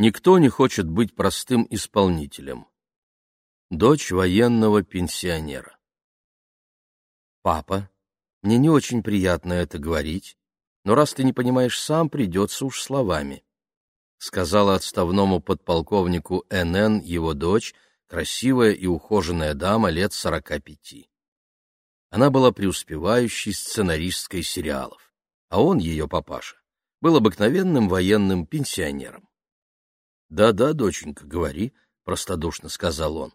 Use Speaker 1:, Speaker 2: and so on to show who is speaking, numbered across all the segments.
Speaker 1: Никто не хочет быть простым исполнителем. Дочь военного пенсионера. Папа, мне не очень приятно это говорить, но раз ты не понимаешь сам, придется уж словами. Сказала отставному подполковнику НН его дочь, красивая и ухоженная дама лет сорока пяти. Она была преуспевающей сценаристкой сериалов, а он, ее папаша, был обыкновенным военным пенсионером. «Да-да, доченька, говори», — простодушно сказал он.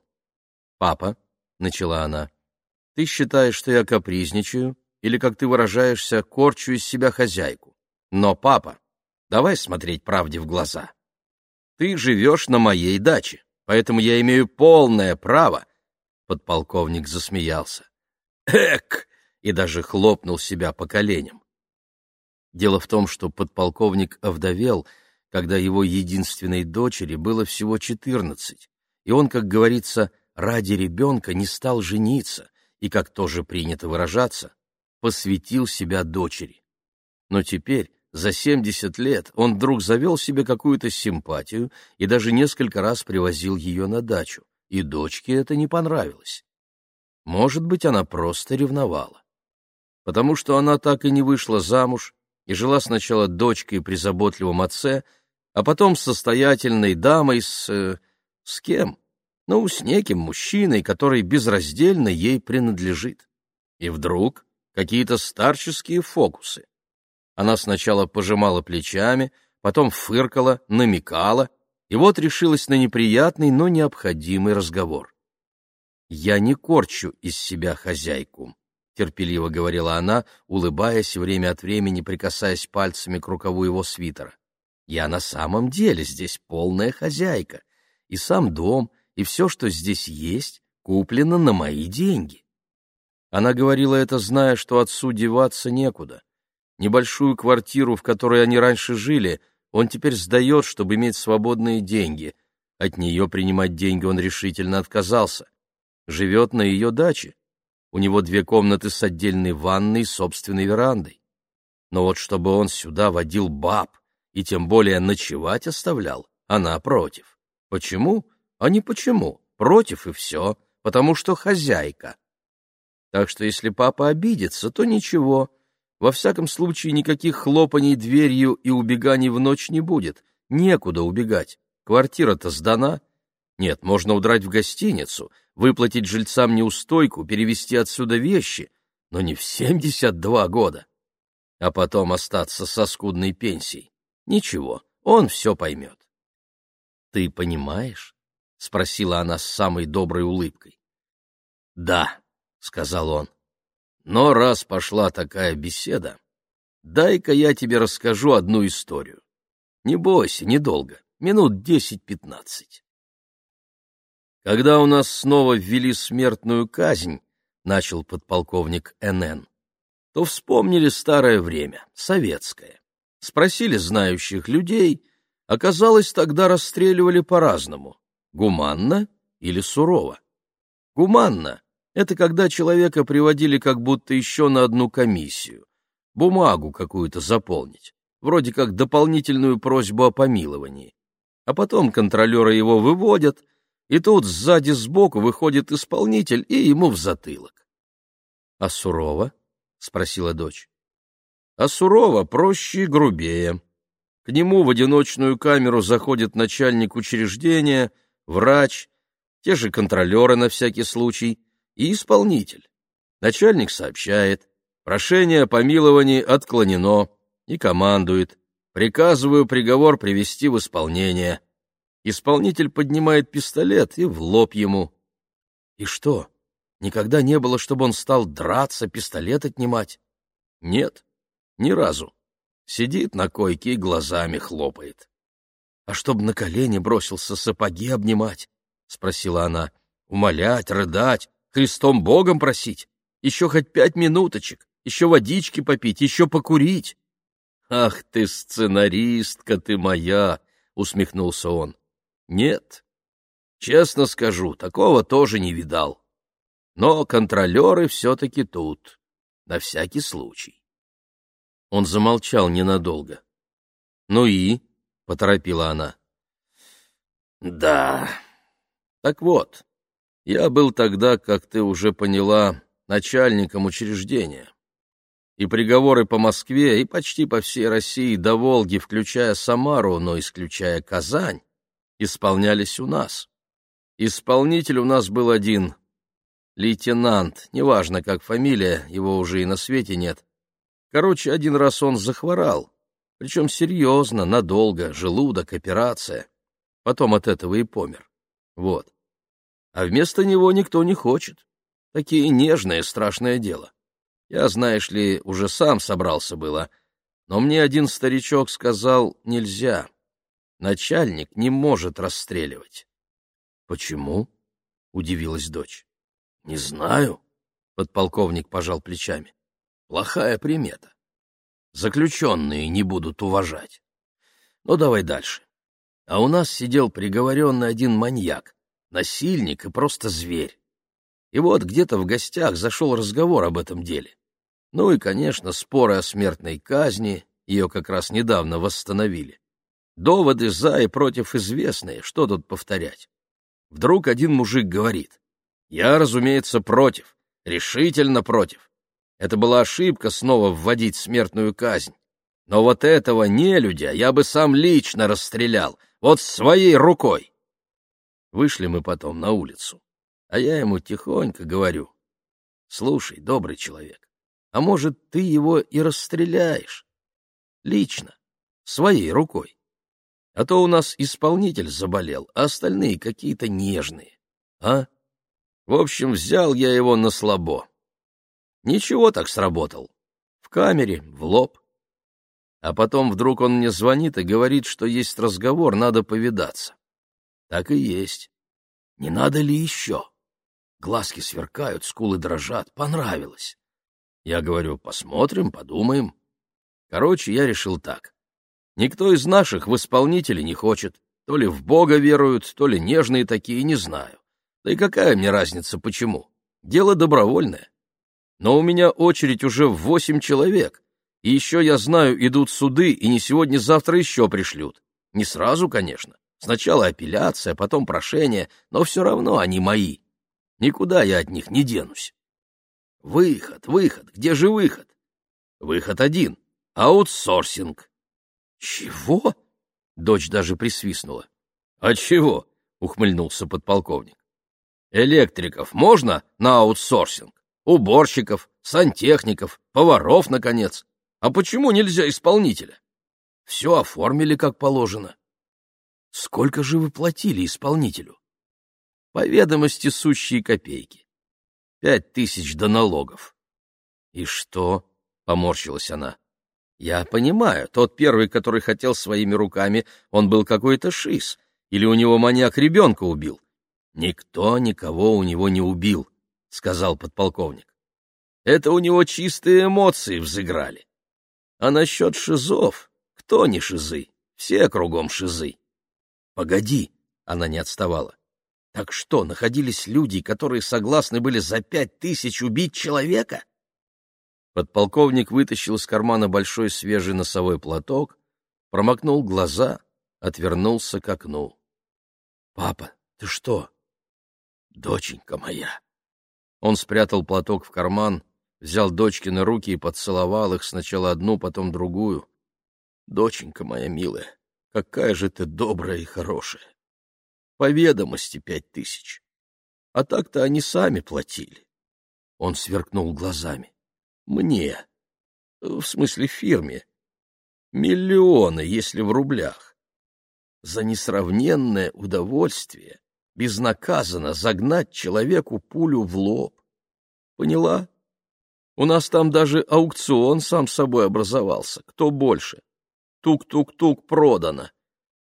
Speaker 1: «Папа», — начала она, — «ты считаешь, что я капризничаю, или, как ты выражаешься, корчу из себя хозяйку. Но, папа, давай смотреть правде в глаза. Ты живешь на моей даче, поэтому я имею полное право...» Подполковник засмеялся. «Эк!» и даже хлопнул себя по коленям. Дело в том, что подполковник овдовел, когда его единственной дочери было всего четырнадцать, и он, как говорится, ради ребенка не стал жениться и, как тоже принято выражаться, посвятил себя дочери. Но теперь, за семьдесят лет, он вдруг завел себе какую-то симпатию и даже несколько раз привозил ее на дачу, и дочке это не понравилось. Может быть, она просто ревновала. Потому что она так и не вышла замуж и жила сначала дочкой при заботливом отце, а потом состоятельной дамой с... Э, с кем? Ну, с неким мужчиной, который безраздельно ей принадлежит. И вдруг какие-то старческие фокусы. Она сначала пожимала плечами, потом фыркала, намекала, и вот решилась на неприятный, но необходимый разговор. «Я не корчу из себя хозяйку», — терпеливо говорила она, улыбаясь время от времени, прикасаясь пальцами к рукаву его свитера. «Я на самом деле здесь полная хозяйка, и сам дом, и все, что здесь есть, куплено на мои деньги». Она говорила это, зная, что отцу деваться некуда. Небольшую квартиру, в которой они раньше жили, он теперь сдает, чтобы иметь свободные деньги. От нее принимать деньги он решительно отказался. Живет на ее даче, у него две комнаты с отдельной ванной и собственной верандой. Но вот чтобы он сюда водил баб и тем более ночевать оставлял, она против. Почему? А не почему. Против и все, потому что хозяйка. Так что если папа обидится, то ничего. Во всяком случае, никаких хлопаний дверью и убеганий в ночь не будет. Некуда убегать. Квартира-то сдана. Нет, можно удрать в гостиницу, выплатить жильцам неустойку, перевести отсюда вещи, но не в семьдесят два года. А потом остаться со скудной пенсией. Ничего, он все поймет. — Ты понимаешь? — спросила она с самой доброй улыбкой. — Да, — сказал он. — Но раз пошла такая беседа, дай-ка я тебе расскажу одну историю. Не бойся, недолго, минут десять-пятнадцать. Когда у нас снова ввели смертную казнь, начал подполковник НН, то вспомнили старое время, советское. Спросили знающих людей, оказалось, тогда расстреливали по-разному, гуманно или сурово. Гуманно — это когда человека приводили как будто еще на одну комиссию, бумагу какую-то заполнить, вроде как дополнительную просьбу о помиловании. А потом контролеры его выводят — и тут сзади сбоку выходит исполнитель и ему в затылок. — А сурово? — спросила дочь. — А сурово проще и грубее. К нему в одиночную камеру заходит начальник учреждения, врач, те же контролеры на всякий случай и исполнитель. Начальник сообщает, прошение о помиловании отклонено и командует, приказываю приговор привести в исполнение. Исполнитель поднимает пистолет и в лоб ему. И что, никогда не было, чтобы он стал драться, пистолет отнимать? Нет, ни разу. Сидит на койке и глазами хлопает. — А чтоб на колени бросился сапоги обнимать? — спросила она. — Умолять, рыдать, Христом Богом просить? Еще хоть пять минуточек, еще водички попить, еще покурить. — Ах ты, сценаристка ты моя! — усмехнулся он. Нет, честно скажу, такого тоже не видал. Но контролеры все-таки тут, на всякий случай. Он замолчал ненадолго. — Ну и? — поторопила она. Да. Так вот, я был тогда, как ты уже поняла, начальником учреждения. И приговоры по Москве и почти по всей России до Волги, включая Самару, но исключая Казань, исполнялись у нас. Исполнитель у нас был один — лейтенант, неважно, как фамилия, его уже и на свете нет. Короче, один раз он захворал, причем серьезно, надолго, желудок, операция. Потом от этого и помер. Вот а вместо него никто не хочет. Такие нежное, страшное дело. Я, знаешь ли, уже сам собрался было, но мне один старичок сказал «нельзя». Начальник не может расстреливать. — Почему? — удивилась дочь. — Не знаю, — подполковник пожал плечами. — Плохая примета. Заключенные не будут уважать. Ну, давай дальше. А у нас сидел приговоренный один маньяк, насильник и просто зверь. И вот где-то в гостях зашел разговор об этом деле. Ну и, конечно, споры о смертной казни, ее как раз недавно восстановили. Доводы за и против известные, что тут повторять. Вдруг один мужик говорит, «Я, разумеется, против, решительно против. Это была ошибка снова вводить смертную казнь. Но вот этого нелюдя я бы сам лично расстрелял, вот своей рукой. Вышли мы потом на улицу, а я ему тихонько говорю, «Слушай, добрый человек, а может, ты его и расстреляешь? Лично, своей рукой. А то у нас исполнитель заболел, а остальные какие-то нежные. А? В общем, взял я его на слабо. Ничего так сработал. В камере, в лоб. А потом вдруг он мне звонит и говорит, что есть разговор, надо повидаться. Так и есть. Не надо ли еще? Глазки сверкают, скулы дрожат. Понравилось. Я говорю, посмотрим, подумаем. Короче, я решил так. Никто из наших в исполнители не хочет. То ли в Бога веруют, то ли нежные такие, не знаю. Да и какая мне разница, почему? Дело добровольное. Но у меня очередь уже в восемь человек. И еще, я знаю, идут суды, и не сегодня-завтра еще пришлют. Не сразу, конечно. Сначала апелляция, потом прошение, но все равно они мои. Никуда я от них не денусь. Выход, выход, где же выход? Выход один — аутсорсинг. Чего? Дочь даже присвистнула. А чего? — ухмыльнулся подполковник. Электриков можно на аутсорсинг? Уборщиков, сантехников, поваров, наконец. А почему нельзя исполнителя? Все оформили как положено. Сколько же вы платили исполнителю? По ведомости сущие копейки. Пять тысяч до налогов. И что? — поморщилась она. Я понимаю, тот первый, который хотел своими руками, он был какой-то шиз, или у него маньяк ребенка убил. Никто никого у него не убил, — сказал подполковник. Это у него чистые эмоции взыграли. А насчет шизов, кто не шизы? Все кругом шизы. «Погоди!» — она не отставала. «Так что, находились люди, которые согласны были за пять тысяч убить человека?» Подполковник вытащил из кармана большой свежий носовой платок, промокнул глаза, отвернулся к окну. «Папа, ты что?» «Доченька моя!» Он спрятал платок в карман, взял дочкины руки и поцеловал их сначала одну, потом другую. «Доченька моя милая, Какая же ты добрая и хорошая. По ведомости пять тысяч. А так-то они сами платили. Он сверкнул глазами. Мне. В смысле фирме. Миллионы, если в рублях. За несравненное удовольствие безнаказанно загнать человеку пулю в лоб. Поняла? У нас там даже аукцион сам собой образовался. Кто больше? Тук-тук-тук продано.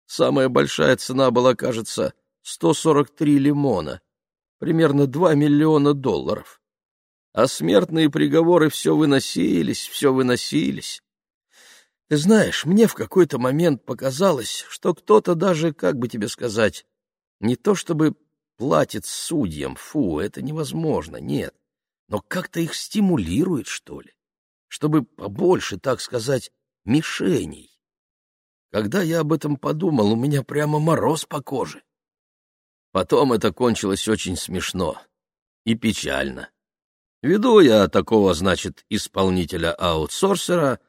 Speaker 1: Самая большая цена была, кажется, 143 лимона, примерно 2 миллиона долларов. А смертные приговоры все выносились, все выносились. Ты знаешь, мне в какой-то момент показалось, что кто-то даже, как бы тебе сказать, не то чтобы платит судьям, фу, это невозможно, нет, но как-то их стимулирует, что ли, чтобы побольше, так сказать, мишеней. Когда я об этом подумал, у меня прямо мороз по коже. Потом это кончилось очень смешно и печально. Веду я такого, значит, исполнителя-аутсорсера,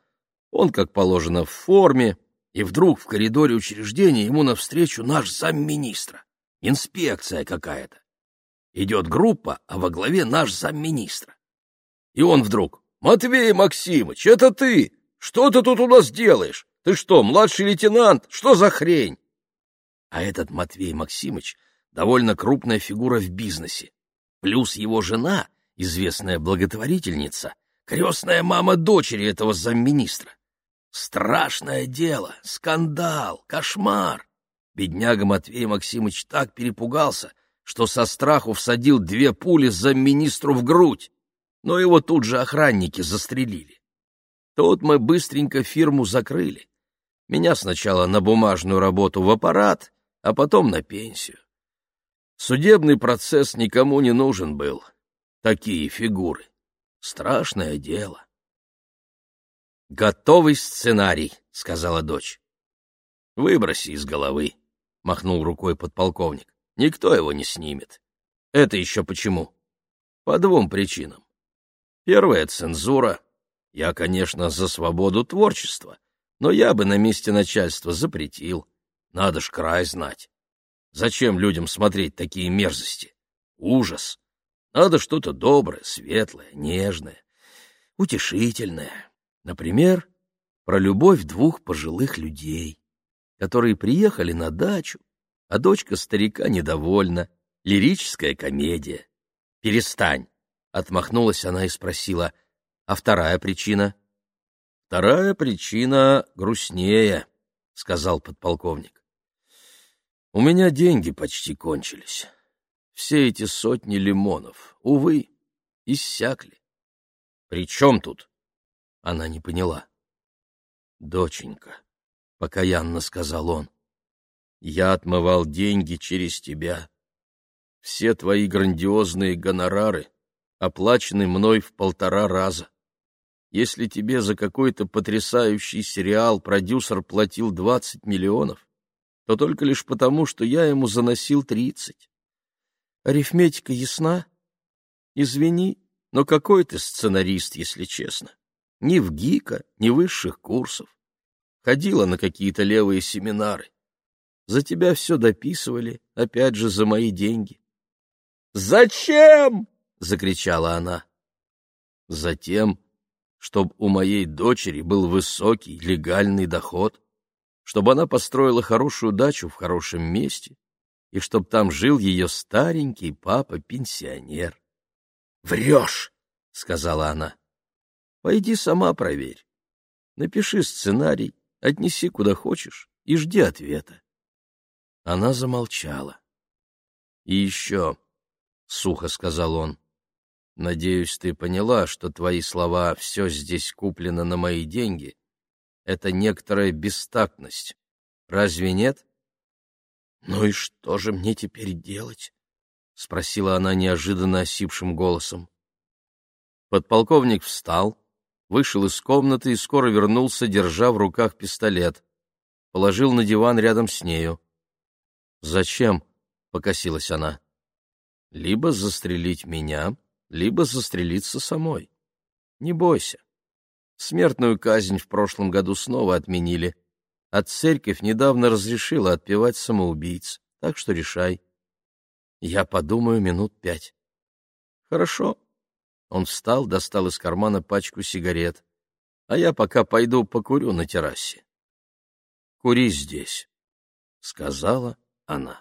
Speaker 1: он, как положено, в форме, и вдруг в коридоре учреждения ему навстречу наш замминистра. Инспекция какая-то. Идет группа, а во главе наш замминистра. И он вдруг, «Матвей Максимыч, это ты! Что ты тут у нас делаешь? Ты что, младший лейтенант? Что за хрень?» А этот Матвей Максимыч довольно крупная фигура в бизнесе. Плюс его жена, известная благотворительница, крестная мама дочери этого замминистра. Страшное дело, скандал, кошмар. Бедняга Матвей Максимыч так перепугался, что со страху всадил две пули замминистру в грудь, но его тут же охранники застрелили. Тут мы быстренько фирму закрыли. Меня сначала на бумажную работу в аппарат, а потом на пенсию. Судебный процесс никому не нужен был. Такие фигуры. Страшное дело. «Готовый сценарий», — сказала дочь. «Выброси из головы», — махнул рукой подполковник. «Никто его не снимет. Это еще почему?» «По двум причинам. Первая — цензура. Я, конечно, за свободу творчества, но я бы на месте начальства запретил. Надо ж край знать. Зачем людям смотреть такие мерзости? Ужас. Надо что-то доброе, светлое, нежное, утешительное. Например, про любовь двух пожилых людей, которые приехали на дачу, а дочка старика недовольна. Лирическая комедия. «Перестань!» — отмахнулась она и спросила. «А вторая причина?» «Вторая причина грустнее», — сказал подполковник. У меня деньги почти кончились. Все эти сотни лимонов, увы, иссякли. При чем тут? Она не поняла. Доченька, покаянно сказал он, я отмывал деньги через тебя. Все твои грандиозные гонорары оплачены мной в полтора раза. Если тебе за какой-то потрясающий сериал продюсер платил двадцать миллионов, то только лишь потому, что я ему заносил тридцать. Арифметика ясна? Извини, но какой ты сценарист, если честно? Ни в ГИКа, ни высших курсов. Ходила на какие-то левые семинары. За тебя все дописывали, опять же, за мои деньги. «Зачем?» — закричала она. «Затем, чтобы у моей дочери был высокий легальный доход, чтобы она построила хорошую дачу в хорошем месте и чтобы там жил ее старенький папа-пенсионер. — Врешь! — сказала она. — Пойди сама проверь. Напиши сценарий, отнеси куда хочешь и жди ответа. Она замолчала. — И еще, — сухо сказал он, — надеюсь, ты поняла, что твои слова «все здесь куплено на мои деньги» это некоторая бестактность. Разве нет? Ну и что же мне теперь делать? спросила она неожиданно осипшим голосом. Подполковник встал, вышел из комнаты и скоро вернулся, держа в руках пистолет. Положил на диван рядом с нею. «Зачем?» — покосилась она. «Либо застрелить меня, либо застрелиться самой. Не бойся. Смертную казнь в прошлом году снова отменили, а церковь недавно разрешила отпевать самоубийц, так что решай. Я подумаю минут пять. Хорошо. Он встал, достал из кармана пачку сигарет. А я пока пойду покурю на террасе. Кури здесь, — сказала она.